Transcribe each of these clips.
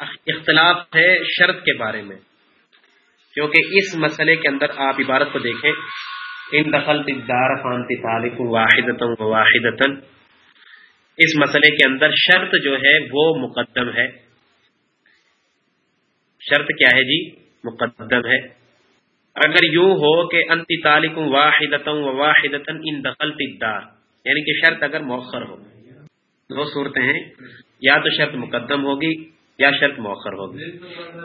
اختلاف ہے شرط کے بارے میں۔ کیونکہ اس مسئلے کے اندر آپ عبارت کو دیکھیں۔ ان دخل دار فانتی تعلق واحد واحد اس مسئلے کے اندر شرط جو ہے وہ مقدم ہے۔ شرط کیا ہے جی؟ مقدم ہے۔ اگر یوں ہو کہ انتی تعلق واحد واحد ان دخل دار یعنی کہ شرط اگر مؤخر ہو۔ دو صورتیں ہیں۔ یا تو شرط مقدم ہوگی یا شرط مؤخر ہوگی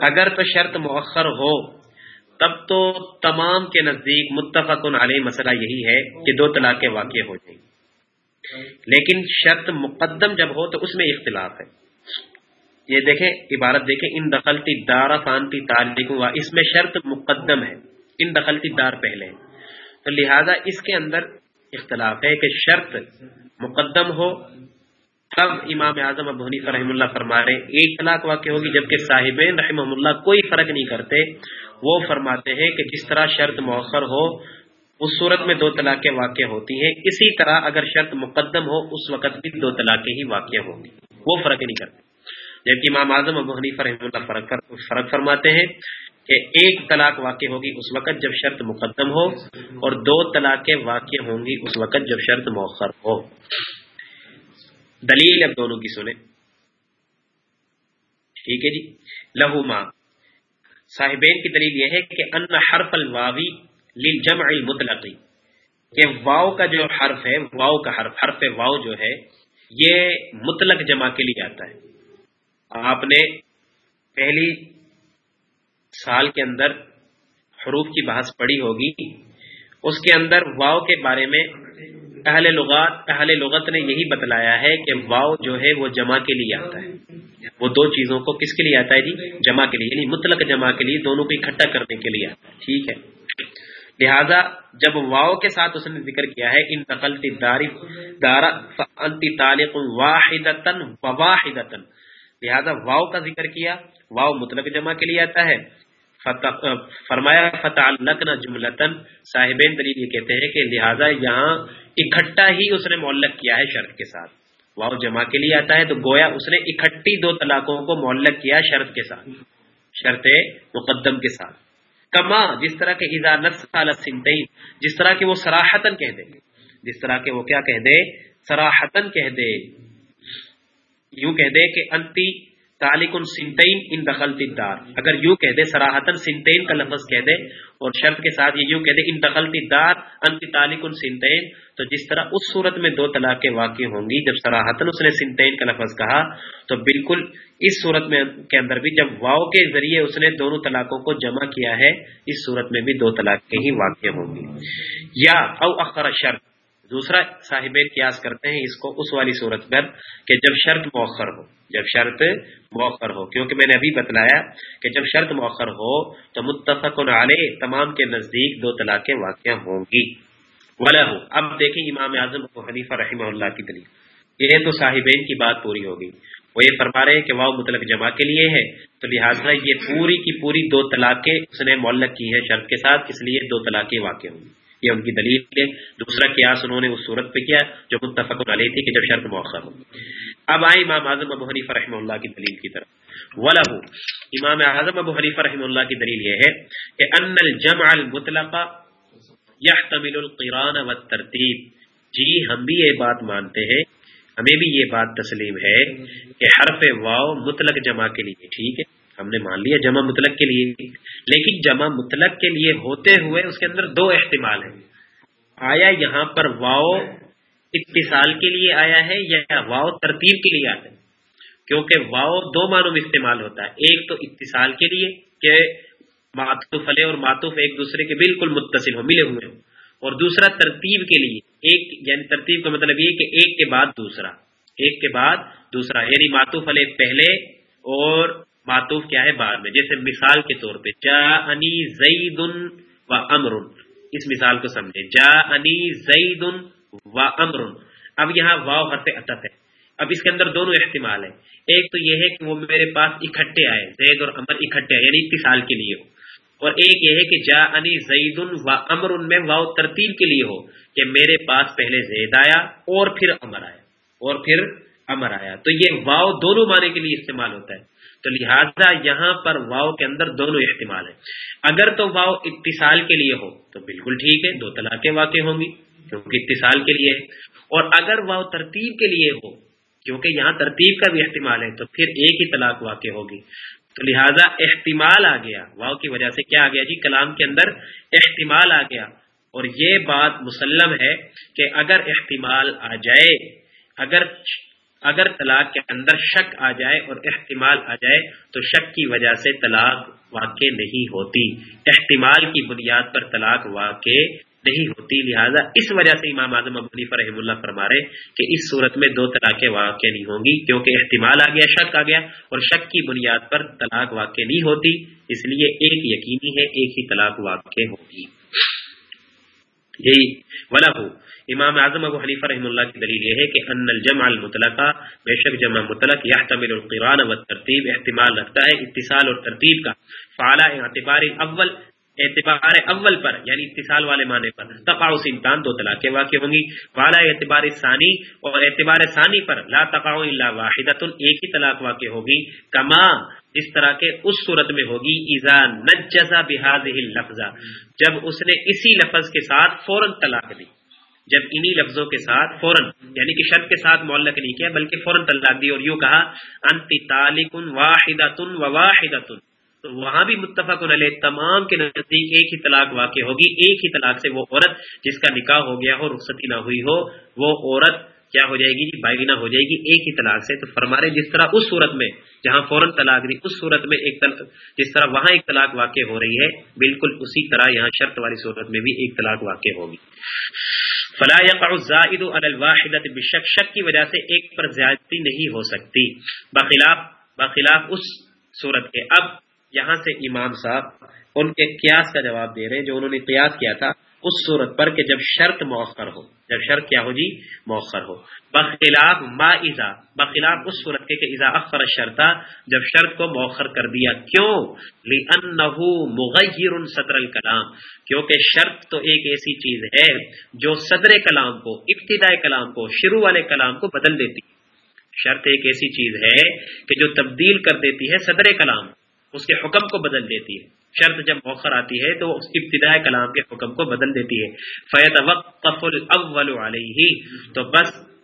اگر تو شرط مؤخر ہو، تب تو تمام کے نزدیک متفق علیہ مسئلہ یہی ہے کہ دو طلاق واقع ہو جائیں۔ لیکن شرط مقدم جب ہو تو اس میں اختلاف ہے۔ یہ دیکھیں، عبارت دیکھیں، ان دخلتی دار فانتی تعلق ہوا اس میں شرط مقدم ہے۔ ان دخلتی دار پہلے تو لہذا اس کے اندر اختلاف ہے کہ شرط مقدم ہو تب امام اعظم ابو حنیفہ رحم اللہ فرما رہے ایک طلاق واقع ہوگی جبکہ صاحبین رحم اللہ کوئی فرق نہیں کرتے۔ وہ فرماتے ہیں کہ جس طرح شرط مؤخر ہو، اس صورت میں دو طلاقیں واقع ہوتی ہیں۔ اسی طرح اگر شرط مقدم ہو، اس وقت بھی دو طلاقیں ہی واقع ہوں گی۔ وہ فرق نہیں کرتے۔ جبکہ امام اعظم ابو حنیفہ رحم اللہ فرق فرق فرماتے ہیں کہ ایک طلاق واقع ہوگی اس وقت جب شرط مقدم ہو اور دو طلاقیں واقع ہوں گی اس وقت جب شرط مؤخر ہو۔ دلیل اب دونوں کی سنیں۔ ٹھیک ہے جی۔ لہو ماں صاحبین کی دلیل یہ ہے کہ ان حرف الواوی للجمع المطلقی کہ واؤ کا جو حرف ہے واؤ کا حرف حرف واؤ جو ہے، یہ مطلق جمع کے لیے آتا ہے۔ آپ نے پہلی سال کے اندر حروف کی بحث پڑھی ہوگی۔ اس کے اندر واؤ کے بارے میں اہل لغات اہل لغت نے یہی بتلایا ہے کہ واؤ جو ہے وہ جمع کے لیے آتا ہے۔ وہ دو چیزوں کو کس کے لیے آتا ہے جی؟ جمع کے لیے یعنی مطلق جمع کے لیے، دونوں کو اکٹھا کرنے کے لیے۔ آتا ہے ٹھیک ہے۔ لہذا جب واؤ کے ساتھ اس نے ذکر کیا ہے، ان نقلتی دارا انتی تعلق واحد واحد لہذا واؤ کا ذکر کیا واؤ مطلق جمع کے لیے آتا ہے۔ فرمایا فتح جملتن صاحبین دلیل یہ کہتے ہیں کہ لہذا یہاں اکٹھا ہی اس نے معلق کیا ہے شرط کے ساتھ۔ واؤ جمع کے لیے آتا ہے تو گویا اس نے اکٹھی دو طلاقوں کو معلق کیا شرط کے ساتھ۔ شرط مقدم کے ساتھ۔ کما، جس طرح کے سنتین، جس طرح کے وہ سراہتن کہہ دے جس طرح کے وہ کیا کہہ دے؟ سراہتن کہہ دے۔ یوں کہہ دے کہ انتی تالک سنتین ان دخل دار اگر یوں کہہ دے سراہتن سنتین کا لفظ کہہ دے اور شرط کے ساتھ یہ یوں کہہ دے، ان دخل دار انتی تالک سنتین۔ تو جس طرح اس صورت میں دو طلاقیں واقع ہوں گی، جب سراہتن اس نے سنتین کا لفظ کہا، تو بالکل اس صورت میں کے اندر بھی جب واؤ کے ذریعے اس نے دونوں طلاقوں کو جمع کیا ہے، اس صورت میں بھی دو طلاقیں ہی واقع ہوں گی۔ یا او اخر شرط۔ دوسرا صاحب قیاس کرتے ہیں اس کو اس والی صورت پر کہ جب شرط مؤخر ہو۔ جب شرط مؤخر ہو۔ کیونکہ میں نے ابھی بتلایا کہ جب شرط مؤخر ہو تو متفق علیہ تمام کے نزدیک دو طلاقیں واقع ہوں گی۔ ولا ہو اب دیکھیں امام اعظم کو حنیفہ رحمہ اللہ کی دلیل۔ یہ تو صاحبین کی بات پوری ہوگی وہ یہ فرما رہے ہیں کہ واؤ مطلق جمع کے لیے ہے۔ تو لہٰذا یہ پوری کی پوری دو طلاقیں اس نے معلق کی ہے شرط کے ساتھ، اس لیے دو طلاقیں واقع ہوں گی۔ یہ ان کی دلیل ہے۔ دوسرا قیاس انہوں نے اس صورت پہ کیا جو متفق علیہ تھی کہ جب شرط مؤخر ہو۔ اب آئے امام اعظم ابو حنیفہ رحمہ اللہ کی دلیل کی طرف۔ ولہ امام اعظم ابو حنیفہ رحمہ اللہ کی دلیل یہ ہے کہ ان الجمع المطلق يحتمل القران والترتیب جی ہم بھی یہ بات مانتے ہیں۔ ہمیں بھی یہ بات تسلیم ہے کہ حرف واو مطلق جمع کے لیے ٹھیک ہے۔ ہم نے مان لیا جمع مطلق کے لیے۔ لیکن جمع مطلق کے لیے ہوتے ہوئے اس کے اندر دو احتمال ہیں۔ آیا یہاں پر واؤ اتصال کے لیے آیا ہے یا واؤ ترتیب کے لیے آتا ہے؟ کیونکہ واؤ دو معنوں میں استعمال ہوتا ہے، ایک تو اتصال کے لیے کہ ماتوف علیہ اور ماتوف ایک دوسرے کے بالکل متصل ہو ملے ہوئے ہوں۔ اور دوسرا ترتیب کے لیے، ایک یعنی ترتیب کا مطلب یہ کہ ایک کے بعد دوسرا، ایک کے بعد دوسرا یعنی ماتوف علیہ پہلے اور معطوف کیا ہے بعد میں۔ جیسے مثال کے طور پہ جا انی زید و امر۔ اس مثال کو سمجھے جا انی زید و امر. اب یہاں واؤ حرف اطف ہے. اب اس کے اندر دونوں احتمال ہیں. ایک تو یہ ہے کہ وہ میرے پاس اکٹھے آئے. زید اور امر اکٹھے آئے یعنی اتصال کے لیے ہو. اور ایک یہ ہے کہ جا انی زید و امر میں واؤ ترتیب کے لیے ہو کہ میرے پاس پہلے زید آیا اور پھر امر آیا. اور پھر امر آیا. تو یہ واؤ دونوں معنی کے لیے استعمال ہوتا ہے. تو لہذا یہاں پر واؤ کے اندر دونوں احتمال ہیں. اگر تو واؤ اتصال کے لیے ہو تو بالکل ٹھیک ہے، دو طلاقیں واقع ہوں گی. کیونکہ اتصال کے لیے۔ اور اگر واؤ ترتیب کے لیے ہو، کیونکہ یہاں ترتیب کا بھی احتمال ہے، تو پھر ایک ہی طلاق واقع ہوگی۔ تو لہذا احتمال آ گیا۔ واؤ کی وجہ سے کیا آ گیا جی؟ کلام کے اندر احتمال آ گیا۔ اور یہ بات مسلم ہے کہ اگر احتمال آ جائے، اگر اگر طلاق کے اندر شک آ جائے اور احتمال آ جائے، تو شک کی وجہ سے طلاق واقع نہیں ہوتی۔ احتمال کی بنیاد پر طلاق واقع نہیں ہوتی۔ لہذا اس وجہ سے امام اعظم ابنی فرحم اللہ فرما رہے کہ اس صورت میں دو طلاقیں واقع نہیں ہوں گی کیونکہ احتمال آ گیا، شک آ گیا اور شک کی بنیاد پر طلاق واقع نہیں ہوتی۔ اس لیے ایک یقینی ہے، ایک ہی طلاق واقع ہوگی۔ یہی ولا ہو امام اعظم ابو حنیفہ رحم اللہ کی دلیل یہ ہے کہ ان الجمع المطلقہ، بے شک جمع مطلق، یحتمل القرآن و ترتیب احتمال رکھتا ہے اتصال اور ترتیب کا۔ فعلا اعتبار اول اعتبار اول پر یعنی اتصال والے معنی پر۔ تقاؤ امکان دو طلاقیں واقع ہوں گی۔ والا اعتبار ثانی اور اعتبار ثانی پر لا تقاؤ اللہ واحد ایک ہی طلاق واقع ہوگی۔ کما اس طرح کے اس صورت میں ہوگی ایزا نجزا بحاظ لفظ جب اس نے اسی لفظ کے ساتھ فوراً طلاق دی۔ جب انہی لفظوں کے ساتھ فوراً یعنی کہ شرط کے ساتھ معلق نہیں کیا، بلکہ فوراً طلاق دی اور یوں کہا انتی تالکن واحد و واحد تو وہاں بھی متفق علیہ تمام کے نزدیک ایک ہی طلاق واقع ہوگی، ایک ہی طلاق سے وہ عورت جس کا نکاح ہو گیا ہو، رخصتی نہ ہوئی ہو، وہ عورت کیا ہو جائے گی؟ جی بائگنا ہو جائے گی، ایک ہی طلاق سے۔ تو فرما رہے جس طرح اس صورت میں، جہاں فوراً طلاق دی، اس صورت میں ایک طلاق، جس طرح وہاں ایک طلاق واقع ہو رہی ہے، بالکل اسی طرح یہاں شرط والی صورت میں بھی ایک طلاق واقع ہوگی۔ فلا يقع الزائد على الواحدة بشک شک کی وجہ سے ایک پر زیادتی نہیں ہو سکتی۔ بخلاف بخلاف اس صورت کے۔ اب یہاں سے امام صاحب ان کے قیاس کا جواب دے رہے ہیں جو انہوں نے قیاس کیا تھا اس صورت پر کہ جب شرط مؤخر ہو، جب شرط کیا ہو جی؟ مؤخر ہو۔ بخلاف ما ازا بخلاف اس صورت کے کہ ازا اخر شرطا جب شرط کو مؤخر کر دیا۔ کیوں؟ مغیر صدر الکلام۔ کیونکہ شرط تو ایک ایسی چیز ہے جو صدر کلام کو ابتدائی کلام کو، شروع والے کلام کو بدل دیتی۔ شرط ایک ایسی چیز ہے کہ جو تبدیل کر دیتی ہے صدر کلام۔ اس کے حکم کو بدل دیتی ہے۔ شرط جب موخر آتی ہے تو اس ابتدائی کلام کے حکم کو بدل دیتی ہے۔ فیت وقف الاول علیہ تو بس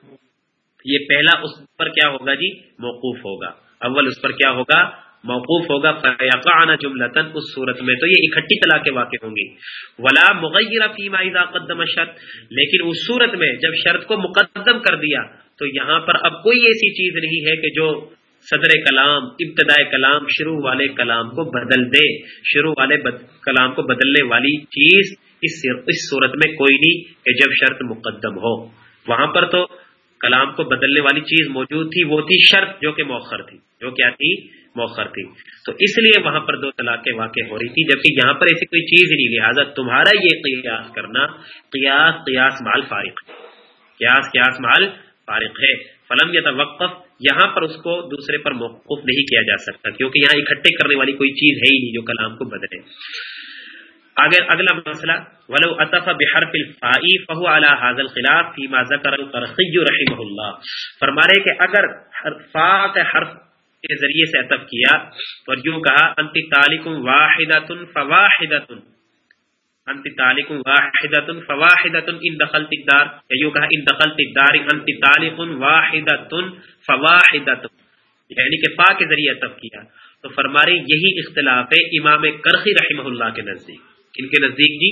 یہ پہلا اس پر کیا ہوگا جی؟ موقوف ہوگا۔ اول اس پر کیا ہوگا؟ موقوف ہوگا۔ فیقعنا جملتن اس صورت میں۔ تو یہ اکٹھی طلاقیں واقع ہوں گی۔ ولا مغیر فیما اذا قدم شرط لیکن اس صورت میں جب شرط کو مقدم کر دیا، تو یہاں پر اب کوئی ایسی چیز نہیں ہے کہ جو صدر کلام ابتدائے کلام، شروع والے کلام کو بدل دے۔ شروع والے بد... کلام کو بدلنے والی چیز اس اس صورت میں کوئی نہیں کہ جب شرط مقدم ہو۔ وہاں پر تو کلام کو بدلنے والی چیز موجود تھی، وہ تھی شرط جو کہ موخر تھی، جو کیا تھی؟ موخر تھی۔ تو اس لیے وہاں پر دو طلاقیں واقع ہو رہی تھی، جبکہ یہاں پر ایسی کوئی چیز ہی نہیں، لہٰذا تمہارا یہ قیاس کرنا قیاس قیاس مال فارغ قیاس قیاس مال فارغ ہے۔ فلم یا توقف یہاں پر اس کو دوسرے پر موقف نہیں کیا جا سکتا، کیونکہ یہاں اکٹھے کرنے والی کوئی چیز ہے ہی نہیں جو کلام کو بدلے۔ اگر اگلا مسئلہ، ولو اطف بحرف الفائی فهو على هذا الخلاف فيما ذكر القرخي رحمه الله۔ فرما رہے کہ اگر فا کے حرف کے ذریعے سے عطف کیا، اور یوں کہا انت تالک واحدۃ فواحدۃ انت تالک واحدۃ فواحدۃ ان دخلت الدار. یوں کہا ان دخلت الدار انت تالک واحدۃ فواحدۃ یعنی کہ فا کے ذریعے عطف کیا. تو فرما رہے یہی اختلاف ہے امام کرخی رحمہ اللہ کے نزدیک. ان کے نزدیک جی؟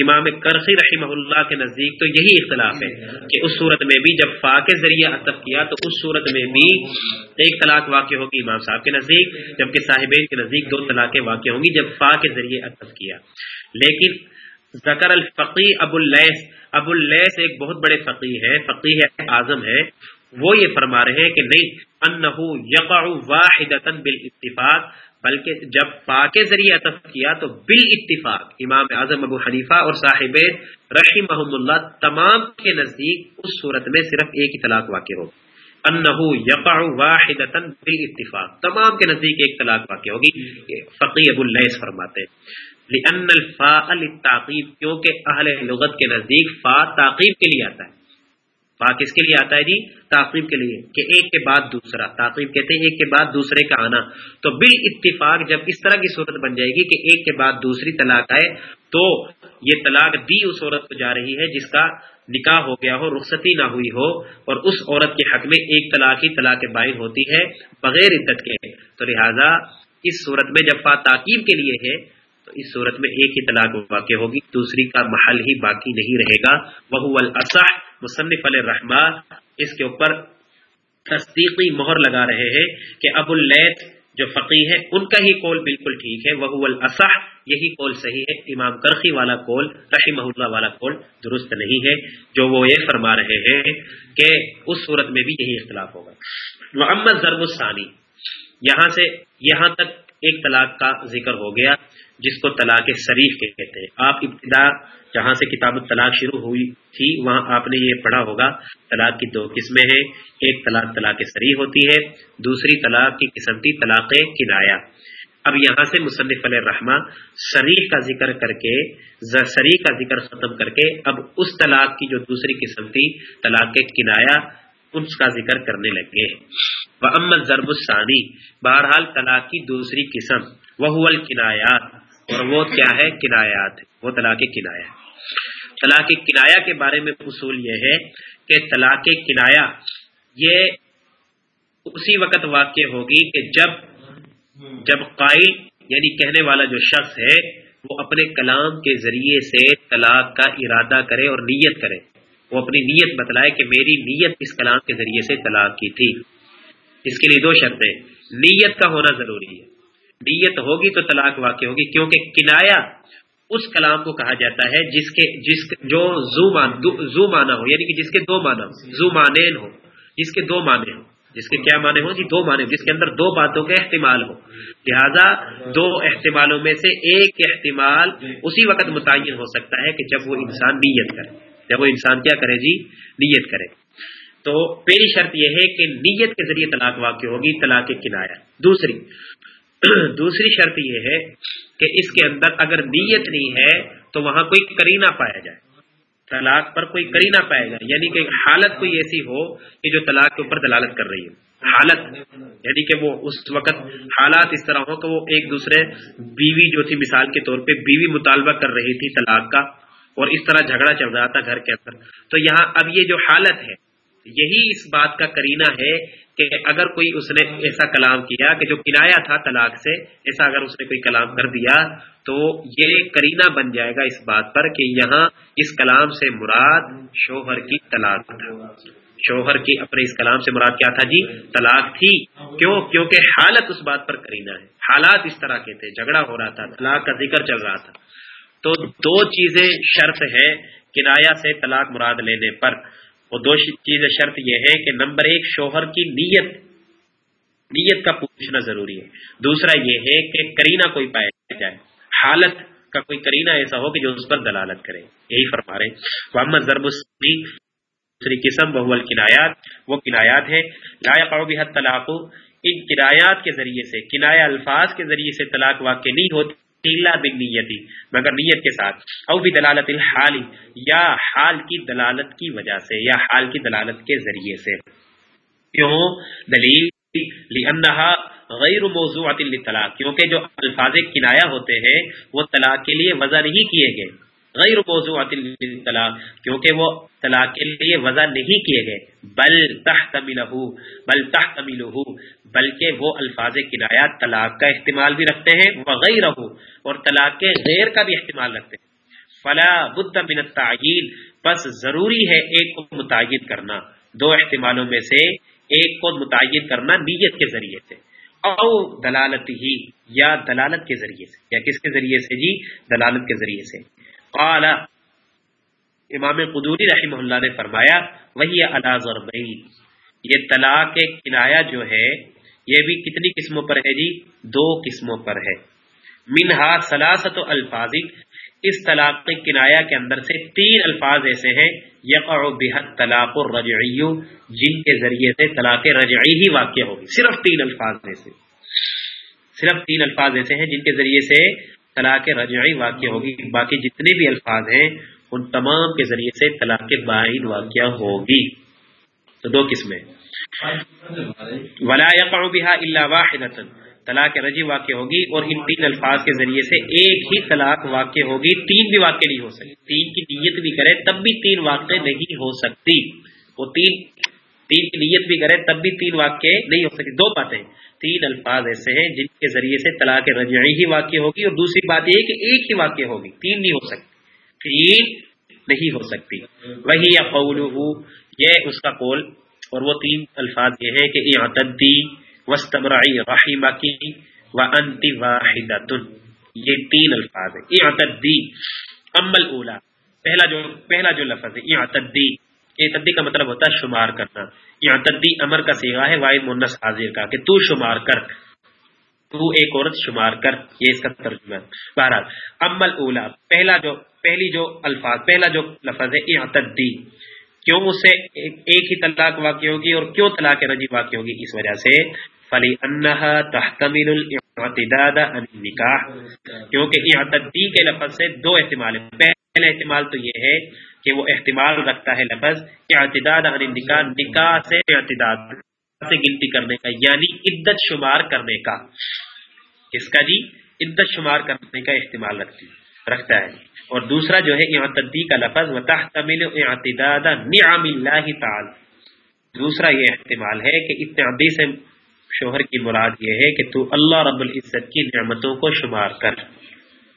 امام کرخی رحمہ اللہ کے نزدیک تو یہی اختلاف ہے کہ اس صورت میں بھی جب فا کے ذریعے عطف کیا تو اس صورت میں بھی ایک طلاق واقع ہوگی امام صاحب کے نزدیک، جبکہ صاحبین کے نزدیک دو طلاقیں واقع ہوں گی جب فا کے ذریعے عطف کیا. لیکن ذکر الفقی ابو اللیس ابو اللیس ایک بہت بڑے فقی ہے فقی اعظم ہے وہ یہ فرما رہے ہیں کہ نہیں، انہو یقع واحدتا بالاتفاق، بلکہ جب فا کے ذریعے عطف کیا تو بال اتفاق امام اعظم ابو حنیفہ اور صاحب رشی محمد اللہ تمام کے نزدیک اس صورت میں صرف ایک ہی طلاق واقع ہو۔ انہو یقع واحد بال اتفاق تمام کے نزدیک ایک طلاق واقع ہوگی فقی ابو اللیس فرماتے لأن الفاء للتعقیب کیونکہ اہل لغت کے نزدیک فا تعقیب کے لیے آتا ہے۔ با کس کے لیے آتا ہے جی؟ تعقیب کے لیے، کہ ایک کے بعد دوسرا۔ تعقیب کہتے ہیں ایک کے بعد دوسرے کا آنا۔ تو بال اتفاق جب اس طرح کی صورت بن جائے گی کہ ایک کے بعد دوسری طلاق آئے، تو یہ طلاق دی اس عورت کو جا رہی ہے جس کا نکاح ہو گیا ہو، رخصتی نہ ہوئی ہو، اور اس عورت کے حق میں ایک طلاق ہی طلاق باعث ہوتی ہے، بغیر عدت کے۔ تو لہٰذا اس صورت میں جب فا تعقیب کے لیے ہے تو اس صورت میں ایک ہی طلاق واقع ہوگی، دوسری کا محل ہی باقی نہیں رہے گا۔ وہ الصح مصنف الرحمٰ اس کے اوپر تصدیقی مہر لگا رہے ہیں کہ ابو اللیت جو فقی ہے ان کا ہی قول بالکل ٹھیک ہے۔ وہ الصح یہی قول صحیح ہے۔ امام کرخی والا قول، رحمہ اللہ والا قول درست نہیں ہے۔ جو وہ یہ فرما رہے ہیں کہ اس صورت میں بھی یہی اختلاف ہوگا۔ محمد ضرب الثانی یہاں سے، یہاں تک ایک طلاق کا ذکر ہو گیا، جس کو طلاق شریف کہتے ہیں۔ آپ ابتدا جہاں سے کتاب طلاق شروع ہوئی تھی، وہاں آپ نے یہ پڑھا ہوگا، طلاق کی دو قسمیں ہیں۔ ایک طلاق طلاق سریح ہوتی ہے، دوسری طلاق کی قسم کی طلاق کنایا اب یہاں سے مصنف علیہ رحمٰ شریح کا ذکر کر کے سریح کا ذکر ختم کر کے، اب اس طلاق کی جو دوسری قسم تھی، طلاق کنایا اس کا ذکر کرنے لگے۔ محمد ضرب الثانی بہرحال طلاق کی دوسری قسم وہ الکنایات اور وہ کیا ہے؟ کنایات، وہ طلاق کنایا۔ طلاق کنایا کے بارے میں اصول یہ ہے کہ طلاق کنایا، یہ اسی وقت واقع ہوگی کہ جب جب قائل یعنی کہنے والا جو شخص ہے، وہ اپنے کلام کے ذریعے سے طلاق کا ارادہ کرے اور نیت کرے۔ وہ اپنی نیت بتلائے کہ میری نیت اس کلام کے ذریعے سے طلاق کی تھی۔ اس کے لیے دو شرطیں۔ نیت کا ہونا ضروری ہے۔ نیت ہوگی تو طلاق واقع ہوگی، کیونکہ کنایا اس کلام کو کہا جاتا ہے جس کے، جس جو زو مان زو مانا ہو یعنی کہ جس کے دو مانا زو مانین ہو، جس کے دو معنی ہو جس کے کیا معنی ہو جی دو معنی جس کے اندر دو باتوں کا احتمال ہو لہذا دو احتمالوں میں سے ایک احتمال اسی وقت متعین ہو سکتا ہے کہ جب وہ انسان نیت کرے۔ جب وہ انسان کیا کرے جی؟ نیت کرے۔ تو پہلی شرط یہ ہے کہ نیت کے ذریعے طلاق واقع ہوگی، طلاق کنایا دوسری دوسری شرط یہ ہے کہ اس کے اندر اگر نیت نہیں ہے تو وہاں کوئی کرینا پایا جائے۔ طلاق پر کوئی کرینا پائے جائے۔ یعنی کہ حالت کوئی ایسی ہو کہ جو طلاق کے اوپر دلالت کر رہی ہے حالت یعنی کہ وہ اس وقت حالات اس طرح ہو کہ وہ ایک دوسرے بیوی جو تھی مثال کے طور پہ بیوی مطالبہ کر رہی تھی طلاق کا۔ اور اس طرح جھگڑا چل رہا تھا گھر کے اندر۔ تو یہاں اب یہ جو حالت ہے، یہی اس بات کا کرینا ہے کہ اگر کوئی اس نے ایسا کلام کیا کہ جو کنایا تھا طلاق سے، ایسا اگر اس نے کوئی کلام کر دیا تو یہ کرینا بن جائے گا اس بات پر کہ یہاں اس کلام سے مراد شوہر کی طلاق تھا۔ شوہر کی اپنے اس کلام سے مراد کیا تھا؟ جی طلاق تھی۔ کیوں؟ کیونکہ حالت اس بات پر کرینا ہے۔ حالات اس طرح کے تھے، جھگڑا ہو رہا تھا، طلاق کا ذکر چل رہا تھا۔ تو دو چیزیں شرط ہے کنایا سے طلاق مراد لینے پر۔ وہ دو چیز شرط یہ ہے کہ نمبر ایک، شوہر کی نیت نیت کا پوچھنا ضروری ہے۔ دوسرا یہ ہے کہ کرینا کوئی پایا جائے۔ حالت کا کوئی کرینا ایسا ہو کہ جو اس پر دلالت کرے۔ یہی فرما رہے محمد ضرب دوسری قسم بحول کنایات وہ کنایات ہے لائق حد طلاق ان کنایات کے ذریعے سے کنایا الفاظ کے ذریعے سے طلاق واقع نہیں ہوتی۔ اللہ نیتی مگر نیت کے ساتھ۔ او بھی دلالت الحال، یا حال کی دلالت کی وجہ سے، یا حال کی دلالت کے ذریعے سے۔ کیوں؟ دلیل غیر موضوع طلاق کیونکہ جو الفاظ کنایا ہوتے ہیں، وہ طلاق کے لیے وضع نہیں کیے گئے۔ غیر موضوع طلاق، کیونکہ وہ طلاق کے لیے وضع نہیں کیے گئے۔ بل تحتملہ بل تحتملہ بلکہ وہ الفاظ کنایات طلاق کا احتمال بھی رکھتے ہیں وغیرہ اور طلاق کے غیر کا بھی احتمال رکھتے ہیں۔ فلا بد من التعین بس ضروری ہے ایک کو متعین کرنا۔ دو احتمالوں میں سے ایک کو متعین کرنا نیت کے ذریعے سے۔ او دلالت ہی، یا دلالت کے ذریعے سے، یا کس کے ذریعے سے جی؟ دلالت کے ذریعے سے۔ قال، امام قدوری رحمہ اللہ نے فرمایا، وہی اللہ یہ طلاق کنایا جو ہے، یہ بھی کتنی قسموں پر ہے جی؟ دو قسموں پر ہے۔ منہا سلاست و الفاظ، اس طلاق کنایا کے اندر سے تین الفاظ ایسے ہیں، یقع بحد طلاق الرجعی، جن کے ذریعے سے طلاق رجعی ہی واقع ہوگی۔ صرف تین الفاظ ایسے۔ صرف تین الفاظ ایسے ہیں جن کے ذریعے سے طلاق رجعی واقع ہوگی۔ باقی جتنے بھی الفاظ ہیں، ان تمام کے ذریعے سے طلاق باعد واقع ہوگی۔ تو دو قسمیں۔ ولا يقع بها الا واحده طلاق رجی واقع ہوگی اور ان تین الفاظ کے ذریعے سے ایک ہی طلاق واقع ہوگی۔ تین بھی واقع نہیں ہو سکتی۔ تین کی نیت بھی کرے تب بھی تین واقع نہیں ہو سکتی۔ وہ تین تین کی نیت بھی کرے تب بھی تین واقع نہیں ہو سکتی دو باتیں۔ تین الفاظ ایسے ہیں جن کے ذریعے سے طلاق رجعی ہی واقع ہوگی اور دوسری بات یہ کہ ایک ہی واقع ہوگی۔ تین نہیں ہو سکتی۔ تین نہیں ہو سکتی۔ وہی یا یہ اس کا قول۔ اور وہ تین الفاظ یہ ہے کہ اعتدی وسطمرائی رحیمہ کی و انتی واحد یہ تین الفاظ ہیں۔ اعتدی امل اولا پہلا جو پہلا جو لفظ ہے، اعتدی۔ اعتدی کا مطلب ہوتا ہے شمار کرنا۔ اعتدی امر کا سیگا ہے واحد منس حاضر کا کہ تو شمار کر، تو ایک عورت شمار کر، یہ اس کا ترجمہ۔ ہے بہرحال امل اولا پہلا جو، پہلی جو الفاظ، پہلا جو لفظ ہے اعتدی کیوں اس سے ایک ہی طلاق واقع ہوگی اور کیوں طلاق رجی واقع ہوگی؟ اس وجہ سے فلی انہا تحتمل الاعتداد ان نکاح کیونکہ اعتدی کے لفظ سے دو احتمال ہیں۔ پہلا احتمال تو یہ ہے کہ وہ احتمال رکھتا ہے لفظ اعتداد ان نکاح نکاح سے اعتداد سے گنتی کرنے کا یعنی عدت شمار کرنے کا۔ اس کا جی عدت شمار کرنے کا احتمال رکھتی، رکھتا ہے۔ اور دوسرا جو ہے اعتدی کا لفظ، وتحتمل اعتداد نعم اللہ تعالی دوسرا یہ احتمال ہے کہ اتعدی سے شوہر کی مراد یہ ہے کہ تو اللہ رب العزت کی نعمتوں کو شمار کر۔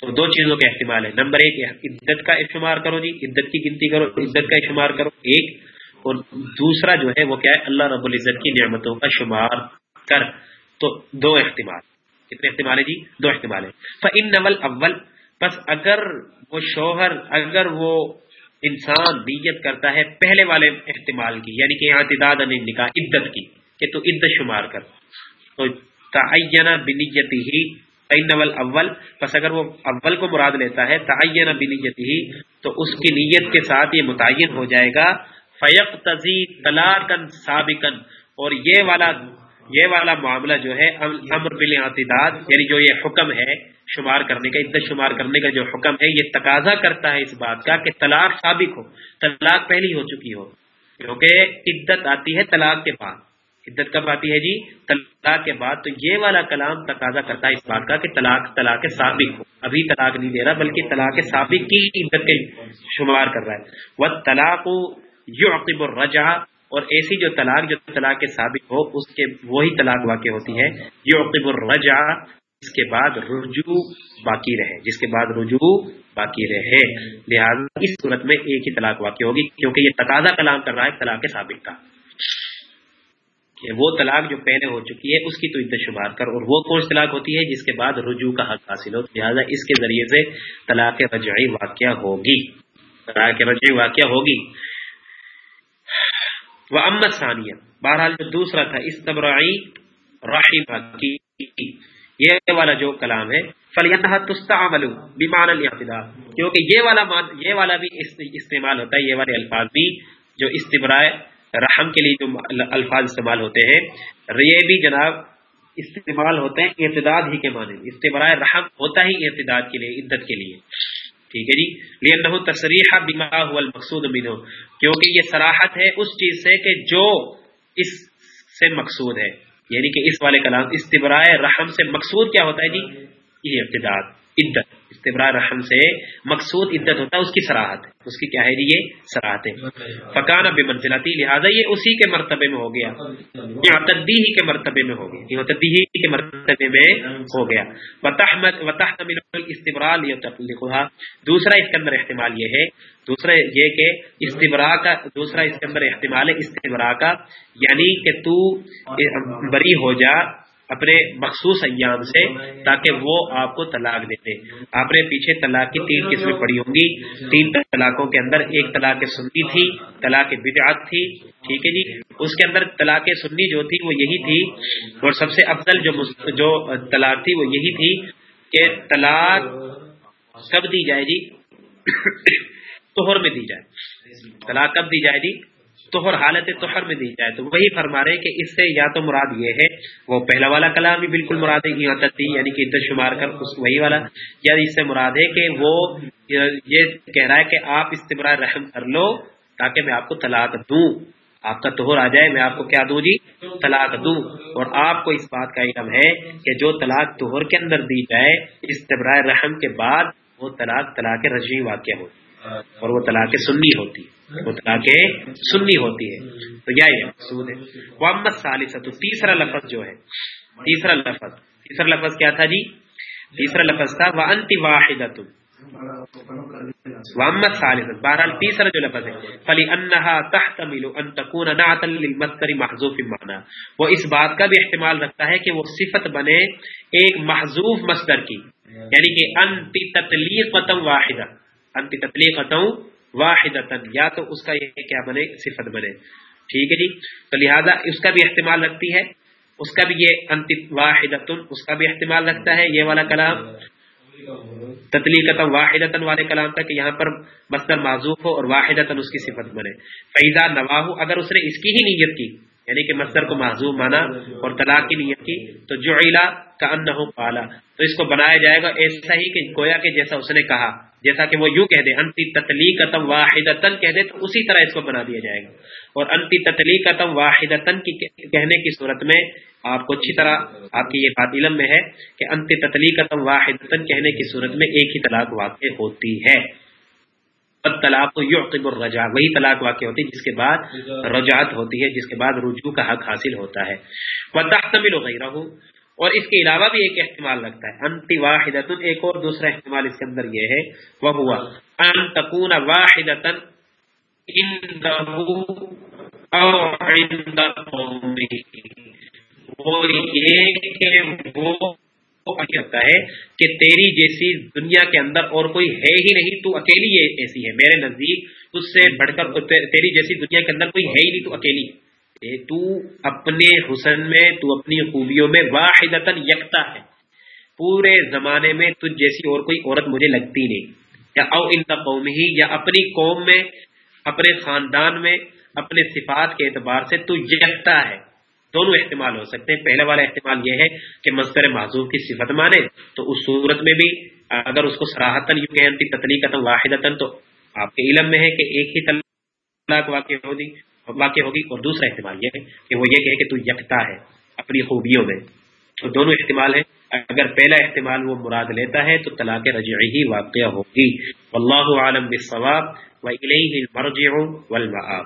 تو دو چیزوں کا احتمال ہے۔ نمبر ایک عدت کا شمار کرو جی عدت کی گنتی کرو عدت کا شمار کرو، ایک۔ اور دوسرا جو ہے وہ کیا ہے؟ اللہ رب العزت کی نعمتوں کا شمار کر۔ تو دو احتمال۔ کتنے احتمال ہے جی؟ دو احتمال ہے فن نول اول بس اگر وہ شوہر، اگر وہ انسان نیت کرتا ہے پہلے والے احتمال کی یعنی کہ اعتداد نکاح، عدت کی، کہ تو عدت شمار کر۔ تو تعین بنیتی ہی اول بس اگر وہ اول کو مراد لیتا ہے تعین بنیتی ہی تو اس کی نیت کے ساتھ یہ متعین ہو جائے گا۔ فیق تزی طلاقن سابقن اور یہ والا یہ والا معاملہ جو ہے امر بل اعتداد یعنی جو یہ حکم ہے شمار کرنے کا، عدت شمار کرنے کا جو حکم ہے، یہ تقاضا کرتا ہے اس بات کا کہ طلاق سابق ہو، طلاق پہلی ہو چکی ہو، کیونکہ عدت آتی ہے طلاق کے بعد۔ عدت کب آتی ہے جی؟ طلاق کے بعد تو یہ والا کلام تقاضا کرتا ہے اس بات کا کہ طلاق طلاق سابق ہو۔ ابھی طلاق نہیں دے رہا، بلکہ طلاق سابق کی عدت کے شمار کر رہا ہے۔ وہ طلاق یو عقیب الرجا اور ایسی جو طلاق جو طلاق سابق ہو، اس کے وہی طلاق واقع ہوتی ہے۔ یو عقیب الرجا اس کے بعد رجوع باقی رہے۔ جس کے بعد رجوع باقی رہے۔ لہٰذا اس صورت میں ایک ہی طلاق واقع ہوگی، کیونکہ یہ تقاضا کلام کر رہا ہے طلاق سابق کا۔ وہ طلاق جو پہلے ہو چکی ہے، اس کی تو عدت شمار کر۔ اور وہ کون طلاق ہوتی ہے؟ جس کے بعد رجوع کا حق حاصل ہو۔ لہٰذا اس کے ذریعے سے طلاق رجعی واقع ہوگی۔ طلاق رجعی واقع ہوگی۔ وہ امت ثانیہ بہرحال جو دوسرا تھا استبرائی راہی کی۔ یہ والا جو کلام ہے فلیحہ تستعمل بیمان الاعتدال۔ کیونکہ یہ والا یہ والا بھی استعمال ہوتا ہے، یہ والے الفاظ بھی جو استبرائے رحم کے لیے جو الفاظ استعمال ہوتے ہیں یہ بھی جناب استعمال ہوتے ہیں اعتداد ہی کے معنی استبرائے رحم ہوتا ہی اعتداد کے لیے، عدت کے لیے۔ ٹھیک ہے جی؟ لینہ تصریح بما هو المقصود منه۔ کیونکہ یہ صراحت ہے اس چیز سے کہ جو اس سے مقصود ہے۔ یعنی کہ اس والے کلام استبرائے رحم سے مقصود کیا ہوتا ہے جی؟ یہ ابتداد عدت استبرا رحم سے مقصود عدت ہوتا ہے، اس کی سراہت اس کی کیا ہے جی، یہ سراہت ہے۔ فکان اب منزلاتی لہٰذا یہ اسی کے مرتبے میں ہو گیا۔ تدی ہی کے مرتبے میں ہو گیا۔ تدی ہی کے مرتبے میں ہو گیا۔ استبرال دوسرا اس کے اندر احتمال یہ ہے۔ دوسرا یہ کہ استبرا کا دوسرا اس کے اندر احتمال ہے استبرا کا یعنی کہ تو بری ہو جا۔ اپنے مخصوص ایام سے تاکہ وہ آپ کو طلاق دے دے۔ آپ نے پیچھے طلاق کی تین قسمیں پڑی ہوں گی۔ تین طلاقوں کے اندر ایک طلاق سنی تھی، طلاق بدعت تھی، ٹھیک ہے جی؟ اس کے اندر طلاق سنی جو تھی وہ یہی تھی۔ اور سب سے افضل جو جو طلاق تھی وہ یہی تھی کہ طلاق کب دی جائے جی؟ توہر میں دی جائے۔ طلاق کب دی جائے جی؟ توہر حالت توہر میں دی جائے تو وہی فرما رہے کہ اس سے یا تو مراد یہ ہے، وہ پہلا والا کلام بھی بالکل مراد ہے یعنی کہ عدت شمار کر اس وہی والا یا اس سے مراد ہے کہ وہ یہ کہہ رہا ہے کہ آپ استمرار رحم کر لو تاکہ میں آپ کو طلاق دوں۔ آپ کا توہر آ جائے، میں آپ کو کیا دوں جی؟ طلاق دوں۔ اور آپ کو اس بات کا علم ہے کہ جو طلاق توہر کے اندر دی جائے استبرائے رحم کے بعد وہ طلاق طلاق رجوی واقع ہوتی اور وہ طلاق سنی ہوتی ہے، وہ طلاق سنی ہوتی ہے۔ تو یہ مقصود ہے۔ محمد سالس تو تیسرا لفظ جو ہے، تیسرا لفظ۔ تیسرا لفظ کیا تھا جی؟ تیسرا لفظ تھا، وہ انتی واحد محمد سالس بہرحال تیسرا جو لفظ ہے، فلی انہا تحتمل ان تکون نعتا للمذکر محذوف معنی۔ وہ اس بات کا بھی احتمال رکھتا ہے کہ وہ صفت بنے ایک محذوف مصدر کی یعنی کہ انتی تطلیقتا واحدہ۔ انتی تطلیقتا واحدتا، یا تو اس کا یہ کیا بنے، صفت بنے۔ ٹھیک ہے جی؟ تو لہذا اس کا بھی احتمال رکھتی ہے، اس کا بھی یہ واحد اس کا بھی احتمال رکھتا ہے، یہ والا کلام۔ تطلیقت واحد والے کلام تک یہاں پر مصدر معذوف ہو اور واحد اس کی صفت بنے۔ فیضا نواہ اگر اس نے اس کی ہی نیت کی یعنی کہ مصدر کو معذوف مانا اور طلاق کی نیت کی، تو جو علا کا ان پالا تو اس کو بنایا جائے گا ایسا ہی کہ گویا کہ جیسا اس نے کہا۔ جیسا کہ وہ یوں کہہ دے انتی تتلیقتم واحدتن کہہ دے تو اسی طرح اس کو بنا دیا جائے گا۔ اور انتی تتلیقتم واحدتن کی کہنے کی صورت میں آپ کو اچھی طرح آپ کی یہ بات علم میں ہے کہ انتی تتلیقتم واحدتن کہنے کی صورت میں ایک ہی طلاق واقع ہوتی ہے۔ طلاق یعقب الرجا وہی طلاق واقع ہوتی ہے جس کے بعد رجعت ہوتی ہے جس کے بعد رجوع کا حق حاصل ہوتا ہے۔ وہ تحتمل ہو اور اس کے علاوہ بھی ایک احتمال لگتا ہے۔ انتی واحد ایک اور دوسرا احتمال اس کے اندر یہ ہے وہ ہوا ان تکون واحد وہ کرتا ہے کہ تیری جیسی دنیا کے اندر اور کوئی ہے ہی نہیں، تو اکیلی ایسی ہے۔ میرے نزدیک اس سے بڑھ کر تیری جیسی دنیا کے اندر کوئی ہے ہی نہیں، تو اکیلی۔ تو اپنے حسن میں، تو اپنی خوبیوں میں واحد یکتا ہے۔ پورے زمانے میں تجھ جیسی اور کوئی عورت مجھے لگتی نہیں۔ یا او ان قوم ہی یا اپنی قوم میں، اپنے خاندان میں، اپنے صفات کے اعتبار سے تو یکتا ہے۔ دونوں احتمال ہو سکتے ہیں۔ پہلے والا احتمال یہ ہے کہ مستر معذور کی صفت مانے، تو اس صورت میں بھی اگر اس کو سراہتن یوں کہ تتلی قتم واحد تو آپ کے علم میں ہے کہ ایک ہی طلاق واقع ہوگی واقع ہوگی۔ اور دوسرا احتمال یہ ہے کہ وہ یہ کہے کہ تو یکتا ہے اپنی خوبیوں میں۔ تو دونوں احتمال ہیں۔ اگر پہلا احتمال وہ مراد لیتا ہے تو طلاق رجعی ہی واقع ہوگی۔ واللہ عالم بالصواب و الیہ المرجع والمآب۔